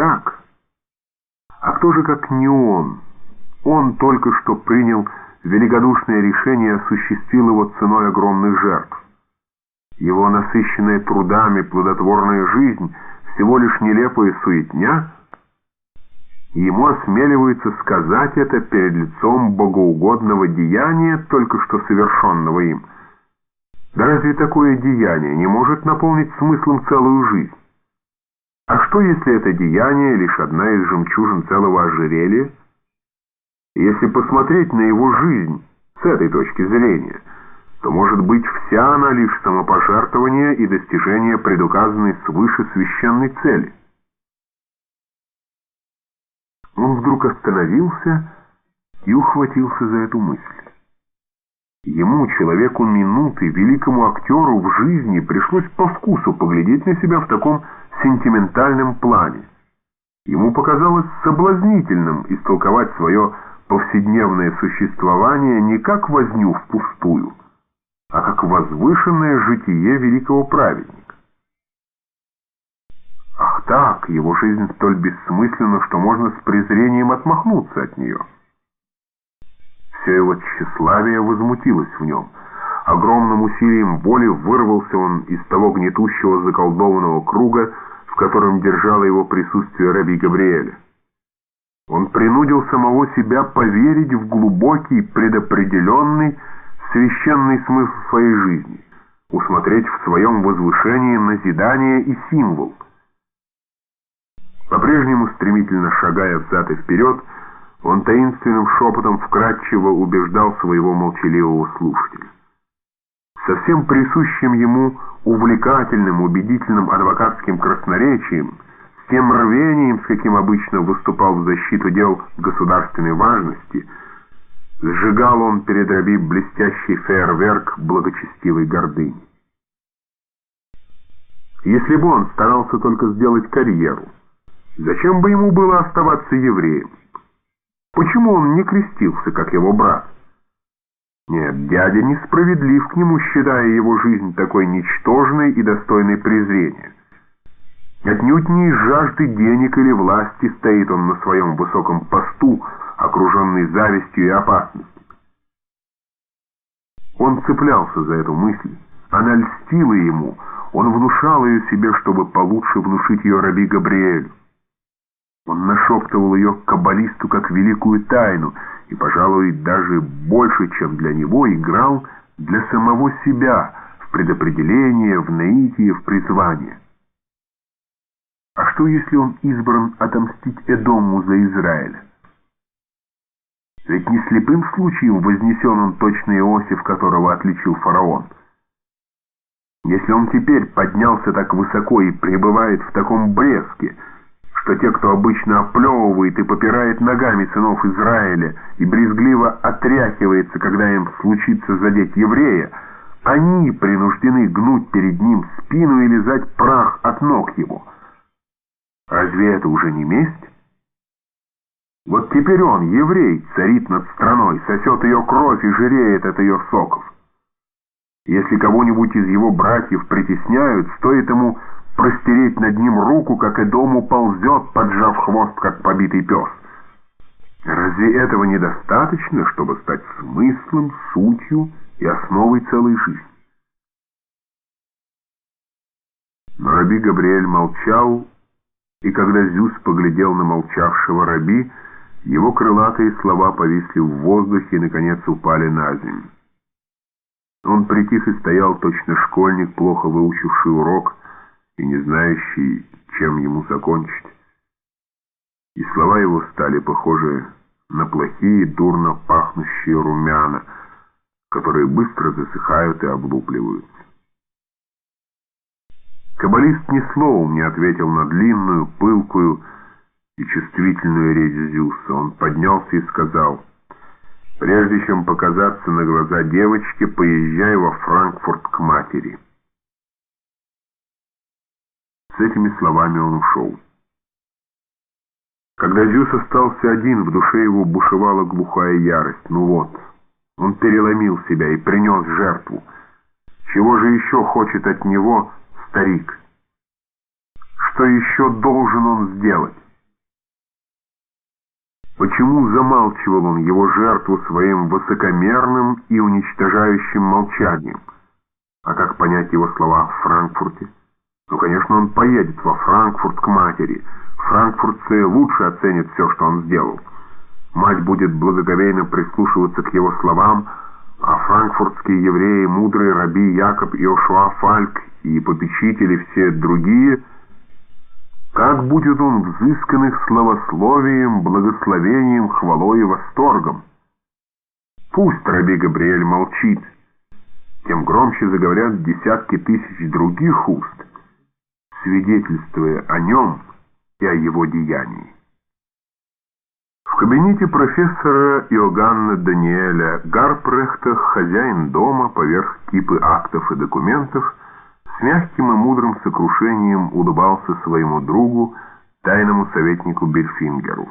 так? А кто же, как не он? Он только что принял великодушное решение и осуществил его ценой огромных жертв. Его насыщенная трудами плодотворная жизнь всего лишь нелепая суетня, и ему осмеливается сказать это перед лицом богоугодного деяния, только что совершенного им. Да разве такое деяние не может наполнить смыслом целую жизнь? А что, если это деяние лишь одна из жемчужин целого ожерелья? Если посмотреть на его жизнь с этой точки зрения, то, может быть, вся она лишь самопожертвование и достижение предуказанной свыше священной цели. Он вдруг остановился и ухватился за эту мысль. Ему, человеку минуты, великому актеру в жизни пришлось по вкусу поглядеть на себя в таком сентиментальном плане. Ему показалось соблазнительным истолковать свое повседневное существование не как возню впустую, а как возвышенное житие великого праведника. Ах так, его жизнь столь бессмысленна, что можно с презрением отмахнуться от нее. Все его тщеславие возмутилось в нем. Огромным усилием воли вырвался он из того гнетущего заколдованного круга, в котором держало его присутствие Раби Габриэля. Он принудил самого себя поверить в глубокий, предопределенный, священный смысл своей жизни, усмотреть в своем возвышении назидание и символ. По-прежнему стремительно шагая взад и вперед, он таинственным шепотом вкратчиво убеждал своего молчаливого слушателя. Совсем присущим ему увлекательным, убедительным адвокатским красноречием, с тем рвением, с каким обычно выступал в защиту дел государственной важности, сжигал он перед Раби блестящий фейерверк благочестивой гордыни. Если бы он старался только сделать карьеру, зачем бы ему было оставаться евреем? Почему он не крестился, как его брат? Нет, дядя несправедлив к нему, считая его жизнь такой ничтожной и достойной презрения. Отнюдь не из жажды денег или власти стоит он на своем высоком посту, окруженный завистью и опасностью. Он цеплялся за эту мысль, она льстила ему, он внушал ее себе, чтобы получше внушить ее раби Габриэлю. Он нашептывал ее каббалисту как великую тайну и, пожалуй, даже больше, чем для него, играл для самого себя в предопределение, в наитие, в призвание. А что, если он избран отомстить Эдому за Израиля? Ведь не слепым случаем вознесен он точно Иосиф, которого отличил фараон. Если он теперь поднялся так высоко и пребывает в таком блеске, что те, кто обычно оплевывает и попирает ногами сынов Израиля и брезгливо отряхивается, когда им случится задеть еврея, они принуждены гнуть перед ним спину и лизать прах от ног его. Разве это уже не месть? Вот теперь он, еврей, царит над страной, сосет ее кровь и жиреет от ее соков. Если кого-нибудь из его братьев притесняют, стоит ему простереть над ним руку, как и дому ползет, поджав хвост, как побитый пес. Разве этого недостаточно, чтобы стать смыслом, сутью и основой целой жизни? Но Раби Габриэль молчал, и когда Зюс поглядел на молчавшего Раби, его крылатые слова повисли в воздухе и, наконец, упали на землю. Он притих и стоял, точно школьник, плохо выучивший урок, и не знающий, чем ему закончить. И слова его стали похожи на плохие, дурно пахнущие румяна, которые быстро засыхают и облупливаются. Каббалист ни словом не ответил на длинную, пылкую и чувствительную речь Зюса. Он поднялся и сказал, «Прежде чем показаться на глаза девочки, поезжай во Франкфурт к матери». Этими словами он ушел. Когда Зюс остался один, в душе его бушевала глухая ярость. Ну вот, он переломил себя и принес жертву. Чего же еще хочет от него старик? Что еще должен он сделать? Почему замалчивал он его жертву своим высокомерным и уничтожающим молчанием? А как понять его слова в Франкфурте? Ну, конечно, он поедет во Франкфурт к матери. Франкфуртцы лучше оценят все, что он сделал. Мать будет благоговейно прислушиваться к его словам, а франкфуртские евреи, мудрые раби Якоб и Ошуа Фальк и попечители все другие, как будет он взыскан их словословием, благословением, хвалой и восторгом? Пусть раби Габриэль молчит, тем громче заговорят десятки тысяч других уст, свидетельствуя о нем и о его деянии. В кабинете профессора Иоганна Даниэля Гарпрехта хозяин дома поверх кипы актов и документов с мягким и мудрым сокрушением улыбался своему другу, тайному советнику Бельфингеру.